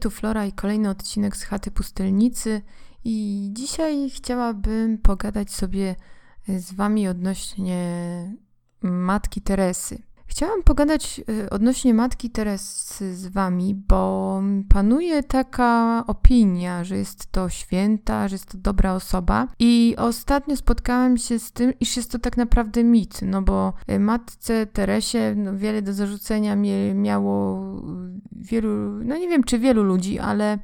Tu Flora i kolejny odcinek z chaty pustelnicy. I dzisiaj chciałabym pogadać sobie z Wami odnośnie matki Teresy. Chciałam pogadać y, odnośnie matki Teresy z Wami, bo panuje taka opinia, że jest to święta, że jest to dobra osoba. I ostatnio spotkałam się z tym, iż jest to tak naprawdę mit, no bo y, matce Teresie no, wiele do zarzucenia miało wielu, no nie wiem czy wielu ludzi, ale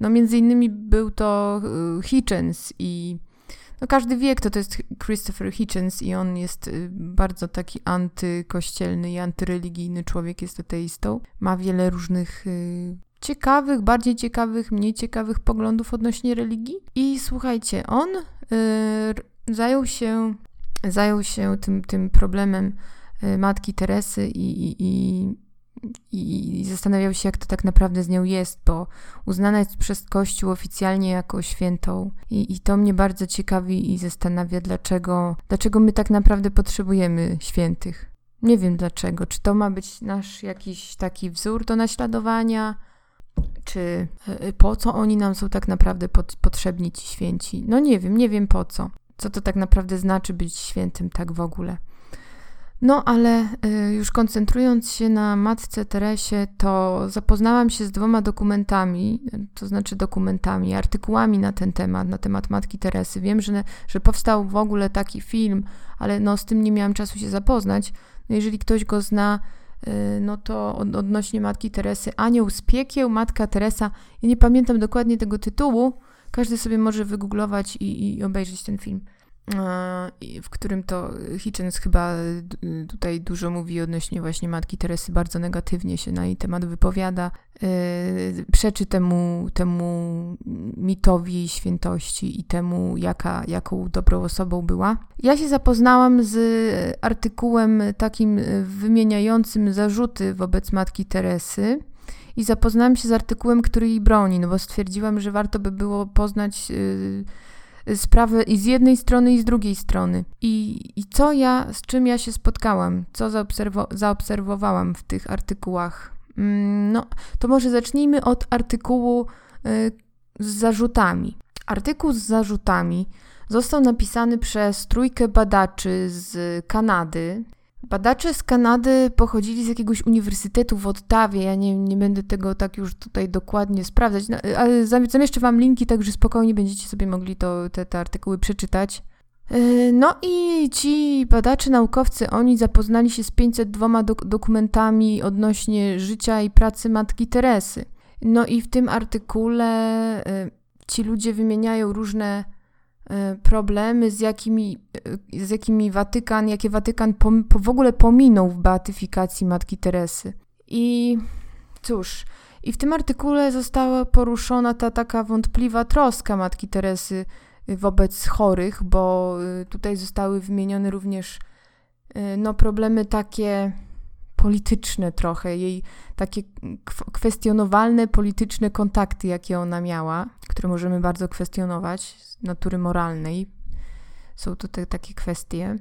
no między innymi był to y, Hitchens i no każdy wie, kto to jest Christopher Hitchens i on jest y, bardzo taki antykościelny i antyreligijny człowiek, jest ateistą. Ma wiele różnych y, ciekawych, bardziej ciekawych, mniej ciekawych poglądów odnośnie religii. I słuchajcie, on y, zajął się, zajął się tym, tym problemem matki Teresy i, i, i i zastanawiał się, jak to tak naprawdę z nią jest, bo uznana jest przez Kościół oficjalnie jako świętą. I, I to mnie bardzo ciekawi i zastanawia, dlaczego, dlaczego my tak naprawdę potrzebujemy świętych. Nie wiem dlaczego. Czy to ma być nasz jakiś taki wzór do naśladowania? Czy e, po co oni nam są tak naprawdę potrzebni, ci święci? No nie wiem, nie wiem po co. Co to tak naprawdę znaczy być świętym tak w ogóle. No, ale y, już koncentrując się na matce Teresie, to zapoznałam się z dwoma dokumentami, to znaczy dokumentami, artykułami na ten temat, na temat matki Teresy. Wiem, że, że powstał w ogóle taki film, ale no, z tym nie miałam czasu się zapoznać. No, jeżeli ktoś go zna, y, no to odnośnie matki Teresy, Anioł z piekieł, matka Teresa, ja nie pamiętam dokładnie tego tytułu, każdy sobie może wygooglować i, i obejrzeć ten film w którym to Hitchens chyba y, tutaj dużo mówi odnośnie właśnie matki Teresy, bardzo negatywnie się na jej temat wypowiada, przeczy temu, temu mitowi świętości i temu, jaka, jaką dobrą osobą była. Ja się zapoznałam z artykułem takim wymieniającym zarzuty wobec matki Teresy. I zapoznałam się z artykułem, który jej broni, no bo stwierdziłam, że warto by było poznać sprawę i z jednej strony, i z drugiej strony. I, i co ja, z czym ja się spotkałam, co zaobserwo zaobserwowałam w tych artykułach? Mm, no, to może zacznijmy od artykułu y, z zarzutami. Artykuł z zarzutami został napisany przez trójkę badaczy z Kanady, Badacze z Kanady pochodzili z jakiegoś uniwersytetu w Ottawie. Ja nie, nie będę tego tak już tutaj dokładnie sprawdzać, no, ale zamieszczę Wam linki, tak że spokojnie będziecie sobie mogli to, te, te artykuły przeczytać. E, no i ci badacze, naukowcy, oni zapoznali się z 502 dok dokumentami odnośnie życia i pracy matki Teresy. No i w tym artykule e, ci ludzie wymieniają różne problemy, z jakimi, e, z jakimi Watykan, jakie Watykan pom, w ogóle pominął w beatyfikacji Matki Teresy. I cóż, i w tym artykule została poruszona ta taka wątpliwa troska Matki Teresy wobec chorych, bo e, tutaj zostały wymienione również no, problemy takie polityczne trochę, jej takie kwestionowalne polityczne kontakty, jakie ona miała, które możemy bardzo kwestionować z natury moralnej. Są tutaj takie kwestie.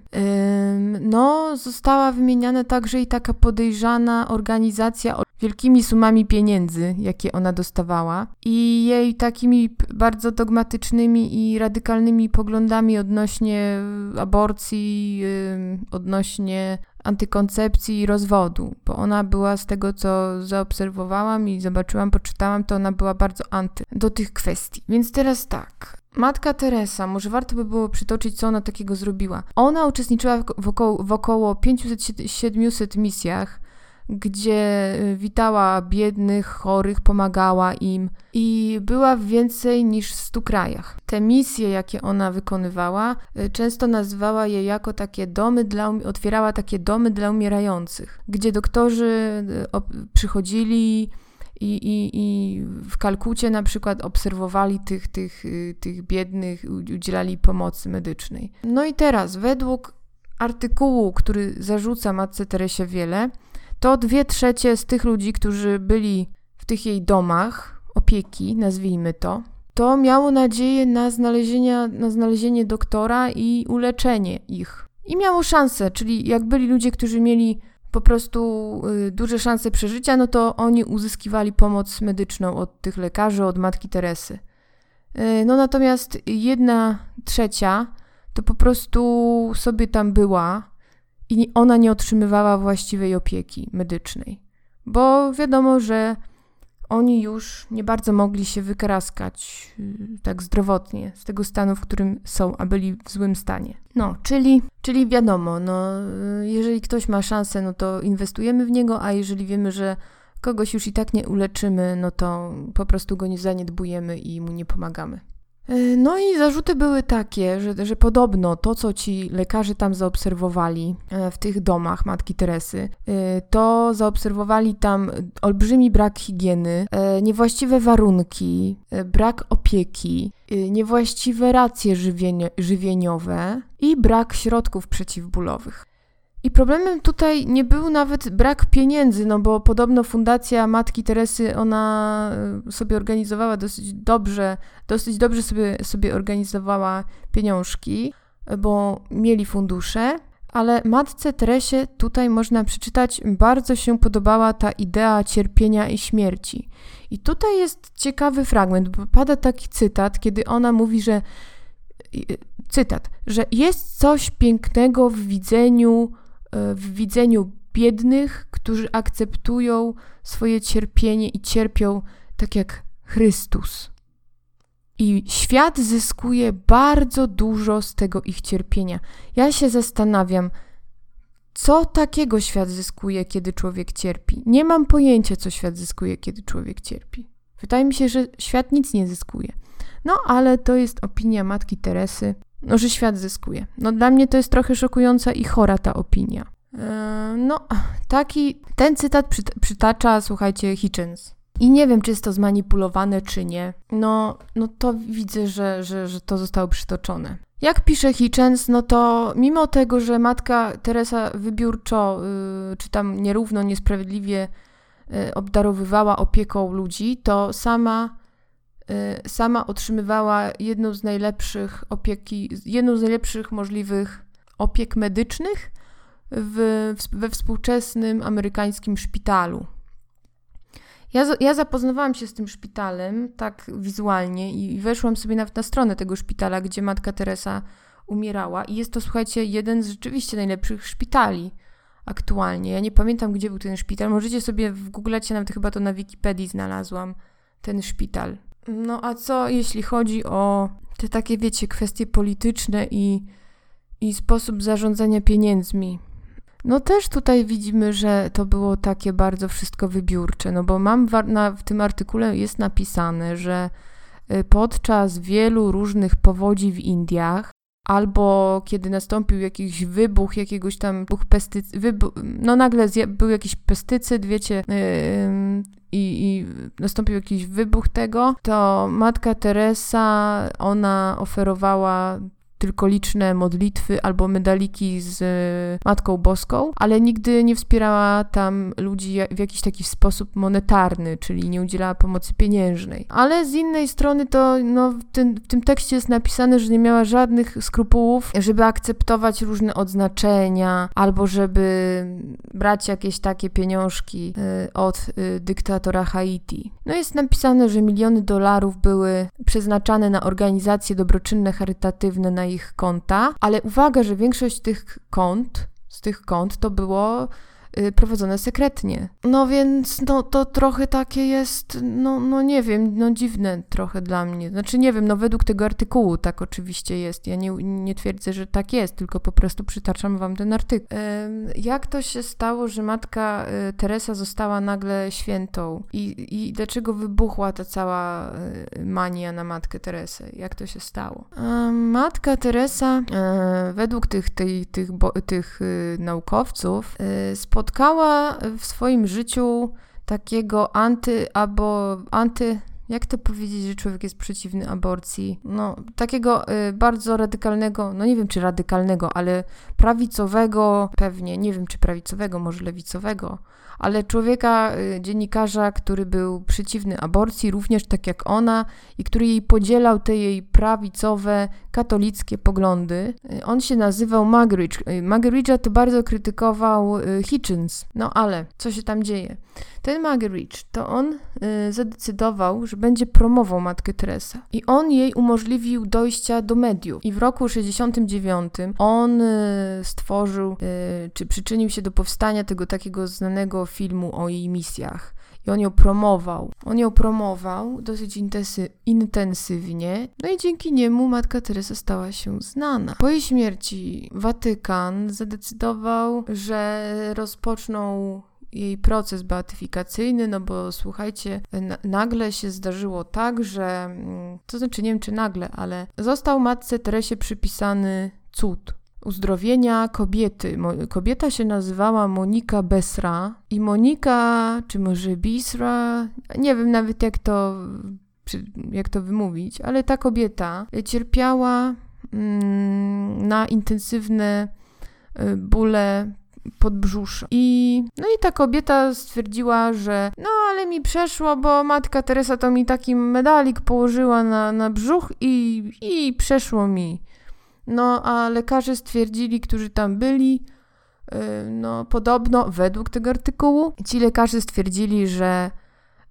No, została wymieniana także i taka podejrzana organizacja o wielkimi sumami pieniędzy, jakie ona dostawała, i jej takimi bardzo dogmatycznymi i radykalnymi poglądami odnośnie aborcji, odnośnie antykoncepcji i rozwodu, bo ona była z tego, co zaobserwowałam i zobaczyłam, poczytałam, to ona była bardzo anty do tych kwestii. Więc teraz tak. Matka Teresa, może warto by było przytoczyć, co ona takiego zrobiła. Ona uczestniczyła w około, w około 500-700 misjach, gdzie y, witała biednych, chorych, pomagała im i była w więcej niż 100 krajach. Te misje, jakie ona wykonywała, y, często nazywała je jako takie domy dla, otwierała takie domy dla umierających, gdzie doktorzy y, przychodzili i, i, i w Kalkucie na przykład obserwowali tych, tych, tych biednych, udzielali pomocy medycznej. No i teraz, według artykułu, który zarzuca matce Teresie wiele, to dwie trzecie z tych ludzi, którzy byli w tych jej domach opieki, nazwijmy to, to miało nadzieję na znalezienie, na znalezienie doktora i uleczenie ich. I miało szansę, czyli jak byli ludzie, którzy mieli po prostu y, duże szanse przeżycia, no to oni uzyskiwali pomoc medyczną od tych lekarzy, od matki Teresy. Y, no natomiast jedna trzecia to po prostu sobie tam była i ona nie otrzymywała właściwej opieki medycznej, bo wiadomo, że oni już nie bardzo mogli się wykraskać y, tak zdrowotnie z tego stanu, w którym są, a byli w złym stanie. No, czyli, czyli wiadomo, no, y, jeżeli ktoś ma szansę, no to inwestujemy w niego, a jeżeli wiemy, że kogoś już i tak nie uleczymy, no to po prostu go nie zaniedbujemy i mu nie pomagamy. E, no i zarzuty były takie, że, że podobno to, co ci lekarze tam zaobserwowali e, w tych domach Matki Teresy, e, to zaobserwowali tam olbrzymi brak higieny, niewłaściwe warunki, brak opieki, niewłaściwe racje żywieniowe i brak środków przeciwbólowych. I problemem tutaj nie był nawet brak pieniędzy, no bo podobno Fundacja Matki Teresy, ona e, sobie organizowała dosyć dobrze, dosyć dobrze sobie, sobie organizowała pieniążki, bo mieli fundusze, ale Matce Teresie tutaj można przeczytać, bardzo się podobała ta idea cierpienia i śmierci. I tutaj jest ciekawy fragment, bo pada taki cytat, kiedy ona mówi, że cytat, że jest coś pięknego w widzeniu E, w widzeniu biednych, którzy akceptują swoje cierpienie i cierpią tak jak Chrystus. I świat zyskuje bardzo dużo z tego ich cierpienia. Ja się zastanawiam, co takiego świat zyskuje, kiedy człowiek cierpi. Nie mam pojęcia, co świat zyskuje, kiedy człowiek cierpi. Wydaje mi się, że świat nic nie zyskuje. No, ale to jest opinia matki Teresy no, że świat zyskuje. No dla mnie to jest trochę szokująca i chora ta opinia. E, no, taki, ten cytat przytacza, słuchajcie, Hitchens. I nie wiem, czy jest to zmanipulowane, czy nie. No, no to widzę, że, że, że to zostało przytoczone. Jak pisze Hitchens, no to mimo tego, że matka Teresa wybiórczo, yy, czy tam nierówno, niesprawiedliwie yy, obdarowywała opieką ludzi, to sama sama otrzymywała jedną z najlepszych opieki, jedną z najlepszych możliwych opiek medycznych w, we współczesnym amerykańskim szpitalu. Ja, ja zapoznawałam się z tym szpitalem tak wizualnie i weszłam sobie nawet na stronę tego szpitala, gdzie matka Teresa umierała i jest to, słuchajcie, jeden z rzeczywiście najlepszych szpitali aktualnie. Ja nie pamiętam, gdzie był ten szpital. Możecie sobie w Google, nawet chyba to na Wikipedii znalazłam ten szpital. No a co jeśli chodzi o te takie, wiecie, kwestie polityczne i, i sposób zarządzania pieniędzmi? No też tutaj widzimy, że to było takie bardzo wszystko wybiórcze, no bo mam w, na, w tym artykule jest napisane, że y, podczas wielu różnych powodzi w Indiach albo kiedy nastąpił jakiś wybuch jakiegoś tam pestycyd, wybuch, no nagle był jakiś pestycyd, wiecie, yy, i, i nastąpił jakiś wybuch tego, to matka Teresa, ona oferowała tylko liczne modlitwy albo medaliki z e, Matką Boską, ale nigdy nie wspierała tam ludzi w jakiś taki sposób monetarny, czyli nie udzielała pomocy pieniężnej. Ale z innej strony to no, w, tym, w tym tekście jest napisane, że nie miała żadnych skrupułów, żeby akceptować różne odznaczenia albo żeby brać jakieś takie pieniążki y, od y, dyktatora Haiti. No jest napisane, że miliony dolarów były przeznaczane na organizacje dobroczynne, charytatywne na ich konta, ale uwaga, że większość tych kont, z tych kont to było prowadzone sekretnie. No więc no, to trochę takie jest, no, no nie wiem, no dziwne trochę dla mnie. Znaczy nie wiem, no według tego artykułu tak oczywiście jest. Ja nie, nie twierdzę, że tak jest, tylko po prostu przytaczam wam ten artykuł. Jak to się stało, że matka y, Teresa została nagle świętą i, i dlaczego wybuchła ta cała y, mania na matkę Teresę? Jak to się stało? Matka Teresa e, według tych, tych, tych, tych naukowców spotkała spotkała w swoim życiu takiego anty, albo anty, jak to powiedzieć, że człowiek jest przeciwny aborcji? No, takiego y, bardzo radykalnego, no nie wiem czy radykalnego, ale prawicowego, pewnie, nie wiem czy prawicowego, może lewicowego, ale człowieka, y, dziennikarza, który był przeciwny aborcji, również tak jak ona, i który jej podzielał te jej prawicowe, katolickie poglądy. Y, on się nazywał Magridge. Y, Magridge'a to bardzo krytykował Hitchens. No ale co się tam dzieje? Ten Magridge, to on zadecydował, że będzie promował Matkę Teresę. I on jej umożliwił dojścia do mediów. I w roku 69 on stworzył, czy przyczynił się do powstania tego takiego znanego filmu o jej misjach. I on ją promował. On ją promował dosyć intensy intensywnie, no i dzięki niemu Matka Teresa stała się znana. Po jej śmierci Watykan zadecydował, że rozpoczną jej proces beatyfikacyjny, no bo słuchajcie, nagle się zdarzyło tak, że, mm, to znaczy nie wiem czy nagle, ale został Matce Teresie przypisany cud uzdrowienia kobiety. Kobieta się nazywała Monika Besra i Monika, czy może Bisra, nie wiem nawet jak to, jak to wymówić, ale ta kobieta cierpiała mm, na intensywne y, bóle podbrzusza. I no i ta kobieta stwierdziła, że no ale mi przeszło, bo matka Teresa to mi taki medalik położyła na, na brzuch i, i przeszło mi. No, a lekarze stwierdzili, którzy tam byli, y, no podobno według tego artykułu, ci lekarze stwierdzili, że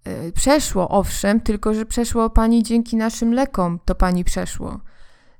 y, przeszło, owszem, tylko że przeszło pani dzięki naszym lekom, to pani przeszło.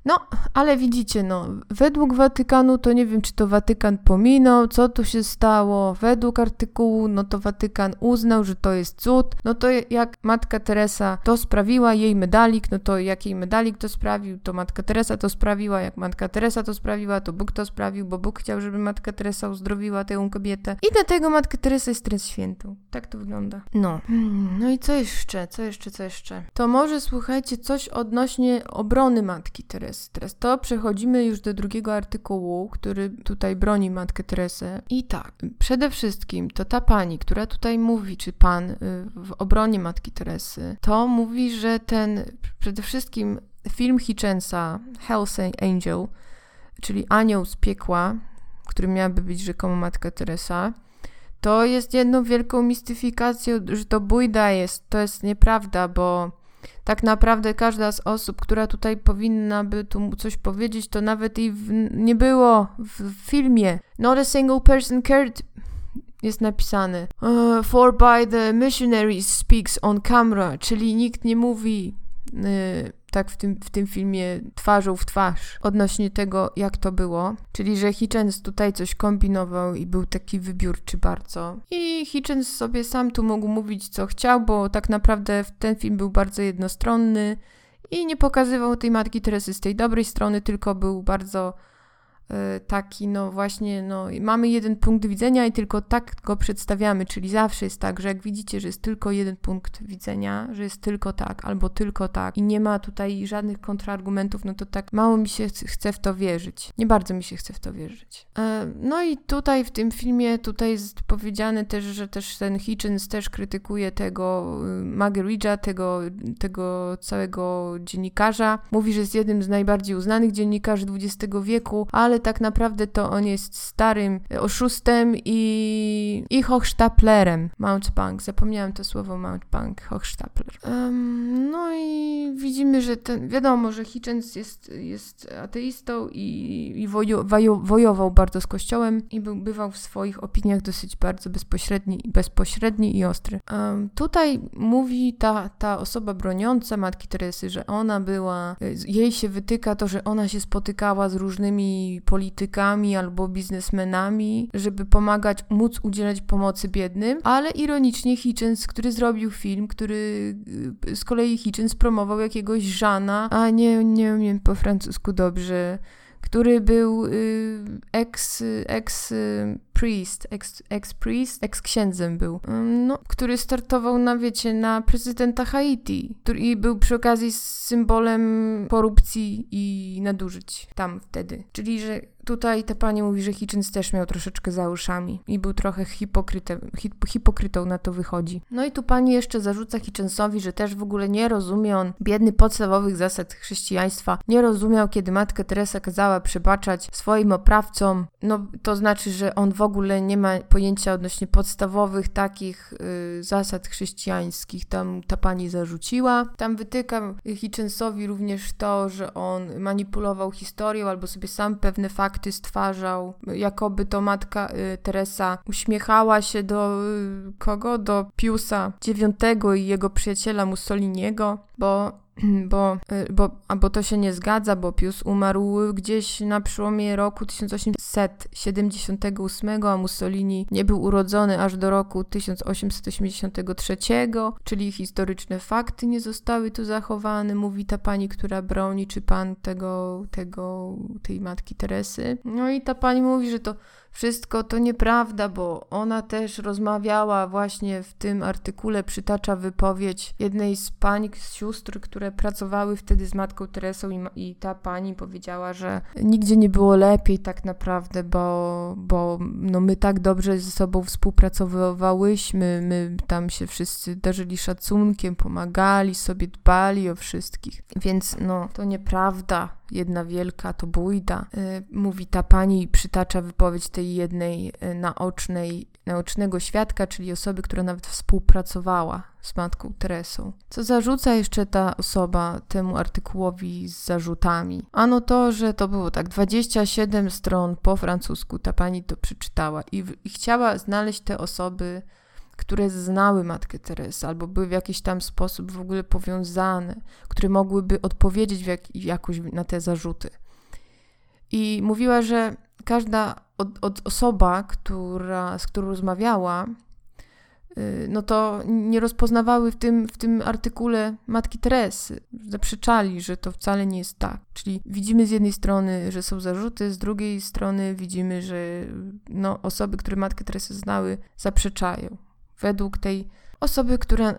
No, ale widzicie, no, według Watykanu, to nie wiem, czy to Watykan pominął, co tu się stało. Według artykułu, no to Watykan uznał, że to jest cud. No to jak Matka Teresa to sprawiła, jej medalik, no to jak jej medalik to sprawił, to Matka Teresa to sprawiła. Jak Matka Teresa to sprawiła, to Bóg to sprawił, bo Bóg chciał, żeby Matka Teresa uzdrowiła tę kobietę. I dlatego Matka Teresa jest teraz świętą. Tak to wygląda. No. Hmm, no i co jeszcze? Co jeszcze? Co jeszcze? To może słuchajcie coś odnośnie obrony Matki Teresy. Teraz to przechodzimy już do drugiego artykułu, który tutaj broni Matkę Teresę. I tak, przede wszystkim to ta pani, która tutaj mówi, czy pan y, w obronie Matki Teresy, to mówi, że ten przede wszystkim film Hitchensa, Hell's Angel, czyli Anioł z piekła, który miałaby być rzekomo Matka Teresa, to jest jedną wielką mistyfikacją, że to bójda jest. To jest nieprawda, bo tak naprawdę każda z osób, która tutaj powinna by tu coś powiedzieć, to nawet i w, nie było w, filmie. Not a single person cared jest napisane. Uh, for by the missionaries speaks on camera, czyli nikt nie mówi y, tak w tym, w tym filmie twarzą w twarz odnośnie tego, jak to było. Czyli, że Hitchens tutaj coś kombinował i był taki wybiórczy bardzo. I Hitchens sobie sam tu mógł mówić, co chciał, bo tak naprawdę ten film był bardzo jednostronny i nie pokazywał tej matki Teresy z tej dobrej strony, tylko był bardzo taki, no właśnie, no mamy jeden punkt widzenia i tylko tak go przedstawiamy, czyli zawsze jest tak, że jak widzicie, że jest tylko jeden punkt widzenia, że jest tylko tak albo tylko tak i nie ma tutaj żadnych kontrargumentów, no to tak mało mi się chce w to wierzyć. Nie bardzo mi się chce w to wierzyć. E, no i tutaj w tym filmie, tutaj jest powiedziane też, że też ten Hitchens też krytykuje tego y, Margaridge'a, tego, tego całego dziennikarza. Mówi, że jest jednym z najbardziej uznanych dziennikarzy XX wieku, ale tak naprawdę to on jest starym oszustem i, i Hochstaplerem. Mountebank, zapomniałam to słowo Mountebank, Hochstapler. Um, no i widzimy, że ten, wiadomo, że Hitchens jest, jest ateistą i, i wojo, wojo, wojował bardzo z kościołem i był, bywał w swoich opiniach dosyć bardzo bezpośredni, bezpośredni i ostry. Um, tutaj mówi ta, ta osoba broniąca Matki Teresy, że ona była, jej się wytyka to, że ona się spotykała z różnymi politykami albo biznesmenami, żeby pomagać, móc udzielać pomocy biednym, ale ironicznie Hitchens, który zrobił film, który y, z kolei Hitchens promował jakiegoś Żana, a nie, nie umiem po francusku dobrze, który był y, ex, ex priest, ex, ex priest, ex księdzem był, no, który startował na, wiecie, na prezydenta Haiti, który i był przy okazji symbolem korupcji i nadużyć tam wtedy. Czyli, że tutaj ta pani mówi, że Hitchens też miał troszeczkę za uszami i był trochę hipokrytem, hip, hipokrytą na to wychodzi. No i tu pani jeszcze zarzuca Hitchensowi, że też w ogóle nie rozumie on biedny podstawowych zasad chrześcijaństwa, nie rozumiał, kiedy matka Teresa kazała przebaczać swoim oprawcom, no to znaczy, że on w ogóle nie ma pojęcia odnośnie podstawowych takich y, zasad chrześcijańskich, tam ta pani zarzuciła. Tam wytyka Hitchensowi również to, że on manipulował historią albo sobie sam pewne fakty stwarzał, jakoby to matka y, Teresa uśmiechała się do y, kogo? Do Piusa IX i jego przyjaciela Mussoliniego, bo bo, y, bo, bo to się nie zgadza, bo Pius umarł gdzieś na przełomie roku 1878, a Mussolini nie był urodzony aż do roku 1883, czyli historyczne fakty nie zostały tu zachowane, mówi ta pani, która broni, czy pan tego, tego tej matki Teresy. No i ta pani mówi, że to wszystko to nieprawda, bo ona też rozmawiała właśnie w tym artykule, przytacza wypowiedź jednej z pań, z sióstr, które pracowały wtedy z matką Teresą i, i ta pani powiedziała, że nigdzie nie było lepiej tak naprawdę, bo, bo no my tak dobrze ze sobą współpracowałyśmy, my tam się wszyscy darzyli szacunkiem, pomagali sobie, dbali o wszystkich. Więc no to nieprawda, jedna wielka to bójda. Yy, mówi ta pani i przytacza wypowiedź tej jednej yy, naocznej, naocznego świadka, czyli osoby, która nawet współpracowała z matką Teresą. Co zarzuca jeszcze ta osoba temu artykułowi z zarzutami? Ano to, że to było tak 27 stron po francusku, ta pani to przeczytała i, i chciała znaleźć te osoby, które znały Matkę Teresę albo były w jakiś tam sposób w ogóle powiązane, które mogłyby odpowiedzieć w jak, jakoś na te zarzuty. I mówiła, że każda od, od osoba, która, z którą rozmawiała, y, no to nie rozpoznawały w tym, w tym artykule Matki Teresy. Zaprzeczali, że to wcale nie jest tak. Czyli widzimy z jednej strony, że są zarzuty, z drugiej strony widzimy, że no, osoby, które Matkę Teresę znały, zaprzeczają według tej osoby, która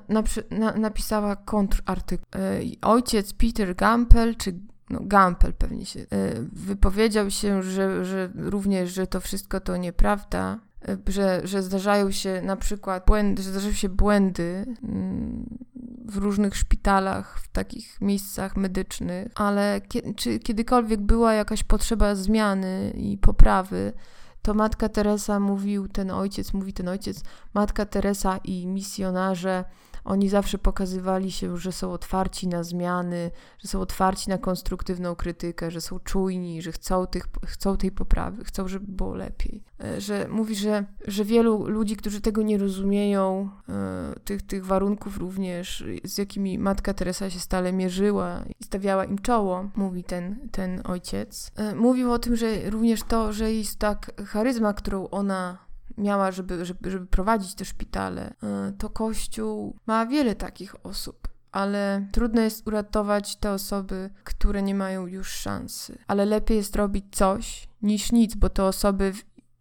na, napisała kontrartykuł. E, ojciec Peter Gampel, czy no, Gampel pewnie się, e, wypowiedział się, że, że również, że to wszystko to nieprawda, e, że, że zdarzają się na przykład błędy, że zdarzają się błędy mm, w różnych szpitalach, w takich miejscach medycznych, ale czy kiedykolwiek była jakaś potrzeba zmiany i poprawy, to matka Teresa mówił, ten ojciec, mówi ten ojciec, matka Teresa i misjonarze oni zawsze pokazywali się, że są otwarci na zmiany, że są otwarci na konstruktywną krytykę, że są czujni, że chcą, tych, chcą tej poprawy, chcą, żeby było lepiej. E, że mówi, że, że wielu ludzi, którzy tego nie rozumieją, e, tych, tych warunków również, z jakimi matka Teresa się stale mierzyła i stawiała im czoło, mówi ten, ten ojciec. E, mówił o tym, że również to, że jest tak charyzma, którą ona miała, żeby, żeby, żeby prowadzić te szpitale, e, to Kościół ma wiele takich osób ale trudno jest uratować te osoby, które nie mają już szansy. Ale lepiej jest robić coś niż nic, bo te osoby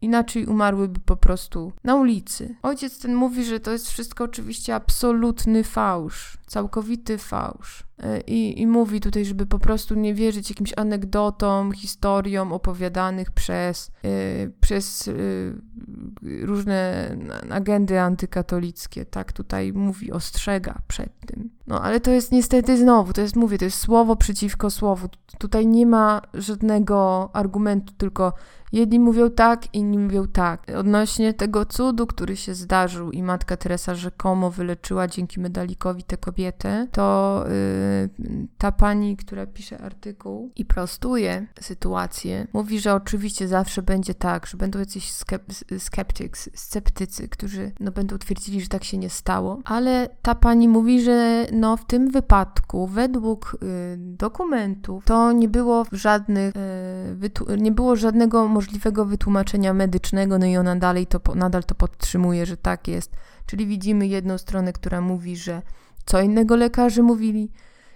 inaczej umarłyby po prostu na ulicy. Ojciec ten mówi, że to jest wszystko oczywiście absolutny fałsz, całkowity fałsz. E, I, I mówi tutaj, żeby po prostu nie wierzyć jakimś anegdotom, historiom opowiadanych przez, yy, przez yy, różne agendy antykatolickie. Tak tutaj mówi, ostrzega przed tym. No ale to jest niestety znowu, to jest, mówię, to jest słowo przeciwko słowu. Tutaj nie ma żadnego argumentu, tylko jedni mówią tak, inni mówią tak. Odnośnie tego cudu, który się zdarzył i matka Teresa rzekomo wyleczyła dzięki medalikowi tę kobietę, to yy, ta pani, która pisze artykuł i prostuje sytuację, mówi, że oczywiście zawsze będzie tak, że będą jacyś skep- skeptycy, sceptycy, którzy no, będą twierdzili, że tak się nie stało, ale ta pani mówi, że no w tym wypadku według y, dokumentów to nie było żadnych, y, nie było żadnego możliwego wytłumaczenia medycznego, no i ona dalej to, nadal to podtrzymuje, że tak jest. Czyli widzimy jedną stronę, która mówi, że co innego lekarze mówili,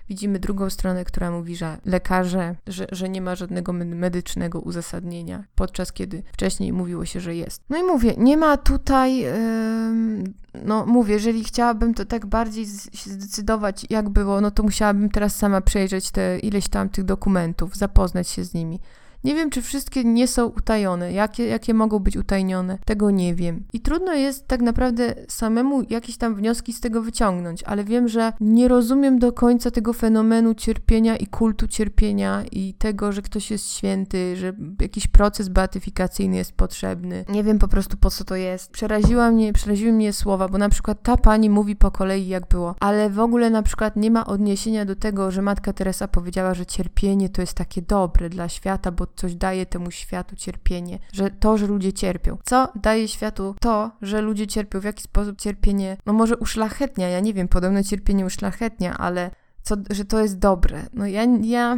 Widzimy drugą stronę, która mówi, że lekarze, że, że nie ma żadnego medycznego uzasadnienia, podczas kiedy wcześniej mówiło się, że jest. No i mówię, nie ma tutaj, yy, no mówię, jeżeli chciałabym to tak bardziej się zdecydować, jak było, no to musiałabym teraz sama przejrzeć te ileś tam tych dokumentów, zapoznać się z nimi. Nie wiem, czy wszystkie nie są utajone. Jakie, jakie mogą być utajnione? Tego nie wiem. I trudno jest tak naprawdę samemu jakieś tam wnioski z tego wyciągnąć, ale wiem, że nie rozumiem do końca tego fenomenu cierpienia i kultu cierpienia i tego, że ktoś jest święty, że jakiś proces beatyfikacyjny jest potrzebny. Nie wiem po prostu po co to jest. Przeraziła mnie, przeraziły mnie słowa, bo na przykład ta pani mówi po kolei jak było, ale w ogóle na przykład nie ma odniesienia do tego, że matka Teresa powiedziała, że cierpienie to jest takie dobre dla świata, bo coś daje temu światu cierpienie, że to, że ludzie cierpią. Co daje światu to, że ludzie cierpią, w jaki sposób cierpienie, no może uszlachetnia, ja nie wiem, podobno cierpienie uszlachetnia, ale co, że to jest dobre. No ja, ja,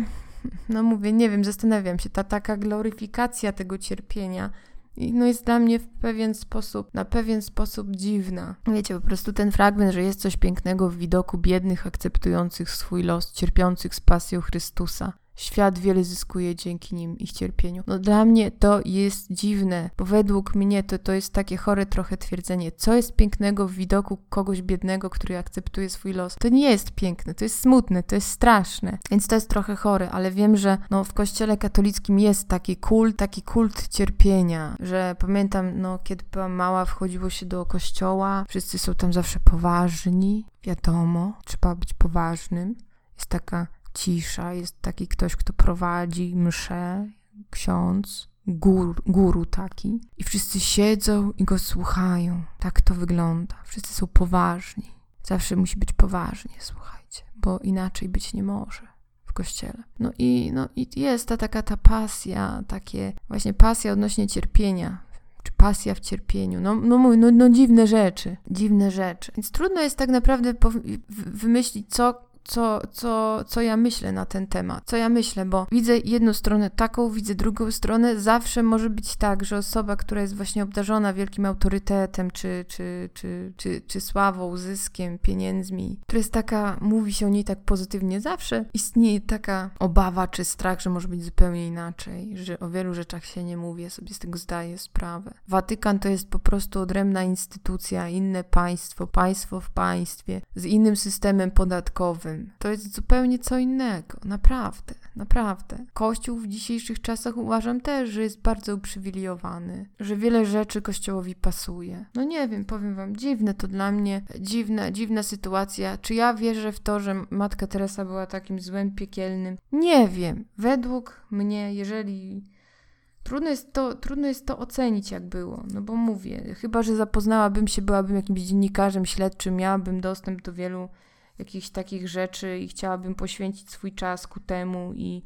no mówię, nie wiem, zastanawiam się, ta taka gloryfikacja tego cierpienia, no jest dla mnie w pewien sposób, na pewien sposób dziwna. Wiecie, po prostu ten fragment, że jest coś pięknego w widoku biednych, akceptujących swój los, cierpiących z pasją Chrystusa. Świat wiele zyskuje dzięki nim, ich cierpieniu. No dla mnie to jest dziwne, bo według mnie to, to jest takie chore trochę twierdzenie. Co jest pięknego w widoku kogoś biednego, który akceptuje swój los? To nie jest piękne, to jest smutne, to jest straszne. Więc to jest trochę chore, ale wiem, że no, w kościele katolickim jest taki kult, taki kult cierpienia, że pamiętam, no kiedy byłam mała, wchodziło się do kościoła, wszyscy są tam zawsze poważni, wiadomo, trzeba być poważnym. Jest taka cisza, jest taki ktoś, kto prowadzi mszę, ksiądz, guru, taki. I wszyscy siedzą i go słuchają. Tak to wygląda. Wszyscy są poważni. Zawsze musi być poważnie, słuchajcie, bo inaczej być nie może w kościele. No i, no i jest ta taka ta pasja, takie właśnie pasja odnośnie cierpienia, czy pasja w cierpieniu. No, no, no, no dziwne rzeczy, dziwne rzeczy. Więc trudno jest tak naprawdę wymyślić, co co, co, co ja myślę na ten temat. Co ja myślę, bo widzę jedną stronę taką, widzę drugą stronę. Zawsze może być tak, że osoba, która jest właśnie obdarzona wielkim autorytetem, czy, czy, czy, czy, czy sławą, zyskiem, pieniędzmi, która jest taka, mówi się o niej tak pozytywnie, zawsze istnieje taka obawa czy strach, że może być zupełnie inaczej, że o wielu rzeczach się nie mówi, ja sobie z tego zdaję sprawę. Watykan to jest po prostu odrębna instytucja, inne państwo, państwo w państwie, z innym systemem podatkowym to jest zupełnie co innego. Naprawdę, naprawdę. Kościół w dzisiejszych czasach uważam też, że jest bardzo uprzywilejowany, że wiele rzeczy Kościołowi pasuje. No nie wiem, powiem wam, dziwne to dla mnie, dziwna, dziwna sytuacja. Czy ja wierzę w to, że Matka Teresa była takim złem piekielnym? Nie wiem. Według mnie, jeżeli Trudno jest, to, trudno jest to ocenić, jak było, no bo mówię, chyba że zapoznałabym się, byłabym jakimś dziennikarzem śledczym, miałabym dostęp do wielu jakichś takich rzeczy i chciałabym poświęcić swój czas ku temu i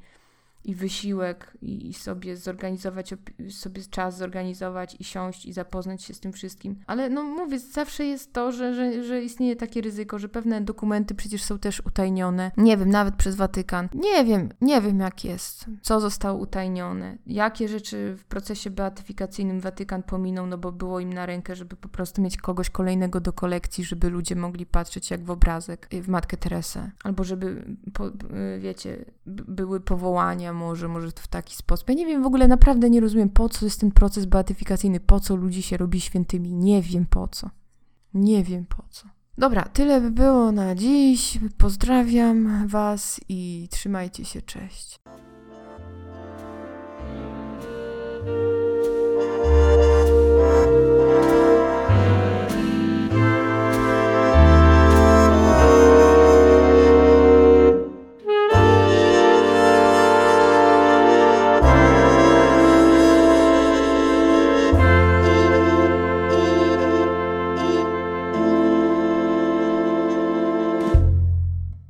i wysiłek i sobie zorganizować, sobie czas zorganizować i siąść i zapoznać się z tym wszystkim. Ale no mówię, zawsze jest to, że, że, że istnieje takie ryzyko, że pewne dokumenty przecież są też utajnione. Nie wiem, nawet przez Watykan. Nie wiem, nie wiem jak jest, co zostało utajnione, jakie rzeczy w procesie beatyfikacyjnym Watykan pominął, no bo było im na rękę, żeby po prostu mieć kogoś kolejnego do kolekcji, żeby ludzie mogli patrzeć jak w obrazek w Matkę Teresę. Albo żeby, po, wiecie, były powołania może, może w taki sposób. Ja nie wiem, w ogóle naprawdę nie rozumiem, po co jest ten proces beatyfikacyjny, po co ludzi się robi świętymi. Nie wiem po co. Nie wiem po co. Dobra, tyle by było na dziś. Pozdrawiam Was i trzymajcie się, cześć.